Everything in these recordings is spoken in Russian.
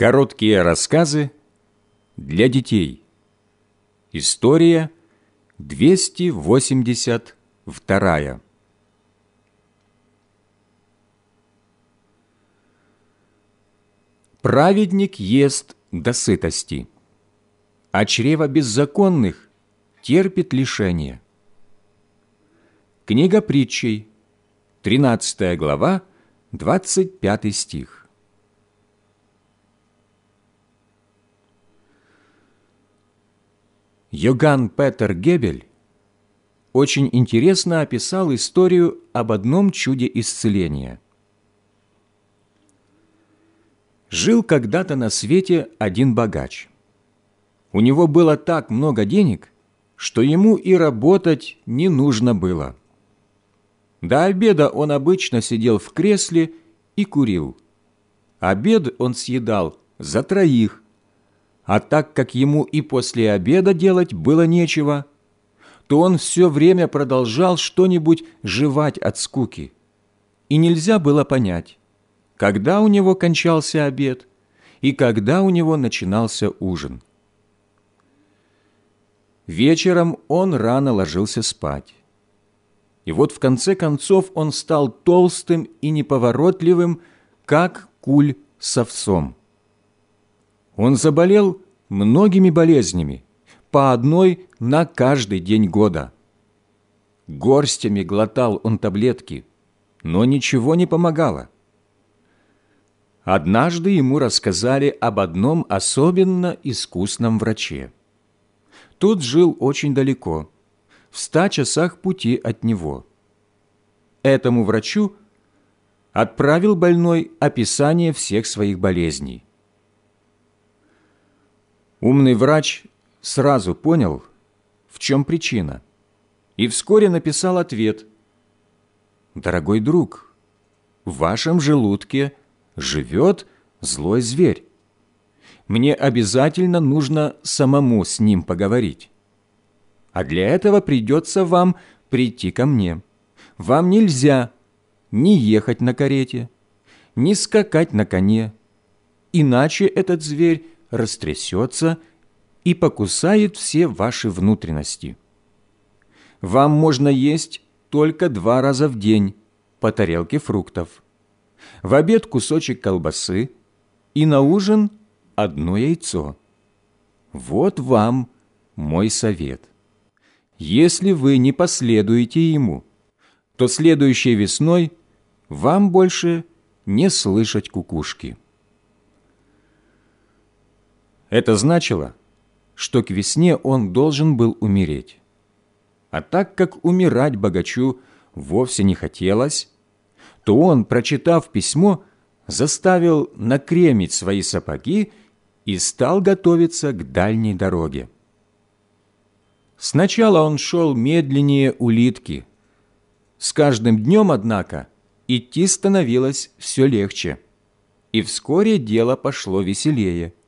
Короткие рассказы для детей. История 282. Праведник ест до сытости, а чрево беззаконных терпит лишение. Книга притчей, 13 глава, 25 стих. Йоган Петер Гебель очень интересно описал историю об одном чуде исцеления. Жил когда-то на свете один богач. У него было так много денег, что ему и работать не нужно было. До обеда он обычно сидел в кресле и курил. Обед он съедал за троих, а так как ему и после обеда делать было нечего, то он все время продолжал что-нибудь жевать от скуки. И нельзя было понять, когда у него кончался обед и когда у него начинался ужин. Вечером он рано ложился спать. И вот в конце концов он стал толстым и неповоротливым, как куль с овсом. Он заболел многими болезнями, по одной на каждый день года. Горстями глотал он таблетки, но ничего не помогало. Однажды ему рассказали об одном особенно искусном враче. Тот жил очень далеко, в ста часах пути от него. Этому врачу отправил больной описание всех своих болезней. Умный врач сразу понял, в чем причина, и вскоре написал ответ. «Дорогой друг, в вашем желудке живет злой зверь. Мне обязательно нужно самому с ним поговорить. А для этого придется вам прийти ко мне. Вам нельзя ни ехать на карете, ни скакать на коне, иначе этот зверь растрясется и покусает все ваши внутренности. Вам можно есть только два раза в день по тарелке фруктов, в обед кусочек колбасы и на ужин одно яйцо. Вот вам мой совет. Если вы не последуете ему, то следующей весной вам больше не слышать кукушки. Это значило, что к весне он должен был умереть. А так как умирать богачу вовсе не хотелось, то он, прочитав письмо, заставил накремить свои сапоги и стал готовиться к дальней дороге. Сначала он шел медленнее улитки. С каждым днем, однако, идти становилось все легче, и вскоре дело пошло веселее –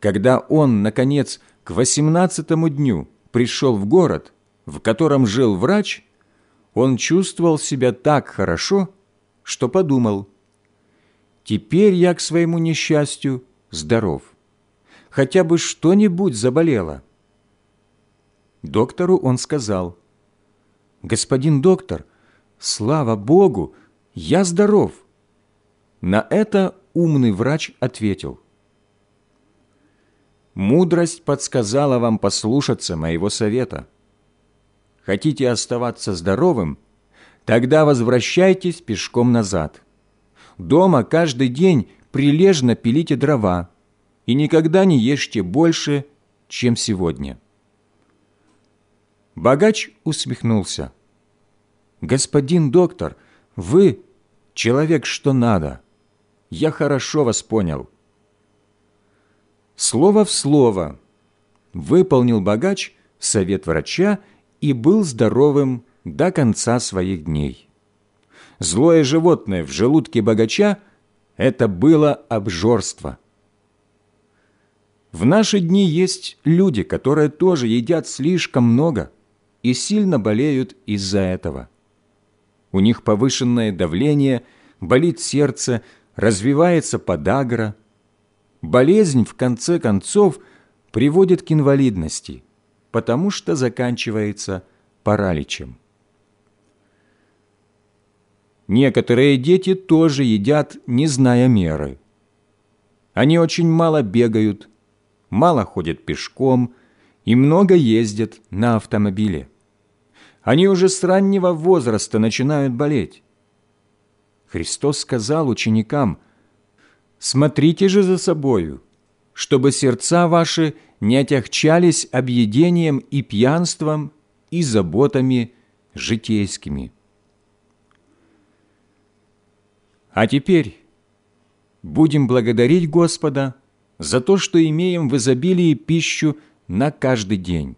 когда он, наконец, к восемнадцатому дню пришел в город, в котором жил врач, он чувствовал себя так хорошо, что подумал, «Теперь я к своему несчастью здоров. Хотя бы что-нибудь заболело». Доктору он сказал, «Господин доктор, слава Богу, я здоров». На это умный врач ответил – Мудрость подсказала вам послушаться моего совета. Хотите оставаться здоровым? Тогда возвращайтесь пешком назад. Дома каждый день прилежно пилите дрова и никогда не ешьте больше, чем сегодня». Богач усмехнулся. «Господин доктор, вы человек что надо. Я хорошо вас понял слово в слово, выполнил богач совет врача и был здоровым до конца своих дней. Злое животное в желудке богача – это было обжорство. В наши дни есть люди, которые тоже едят слишком много и сильно болеют из-за этого. У них повышенное давление, болит сердце, развивается подагра – болезнь в конце концов приводит к инвалидности, потому что заканчивается параличем. Некоторые дети тоже едят, не зная меры. Они очень мало бегают, мало ходят пешком и много ездят на автомобиле. Они уже с раннего возраста начинают болеть. Христос сказал ученикам, «Смотрите же за собою, чтобы сердца ваши не отягчались объедением и пьянством и заботами житейскими». А теперь будем благодарить Господа за то, что имеем в изобилии пищу на каждый день.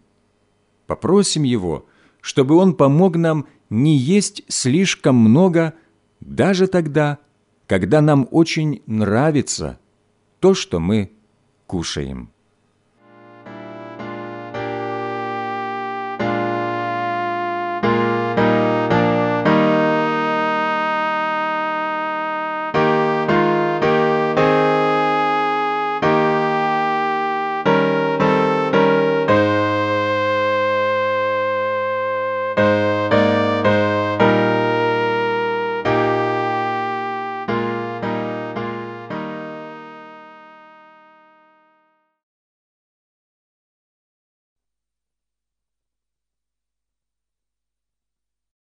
Попросим Его, чтобы Он помог нам не есть слишком много даже тогда, когда нам очень нравится то, что мы кушаем.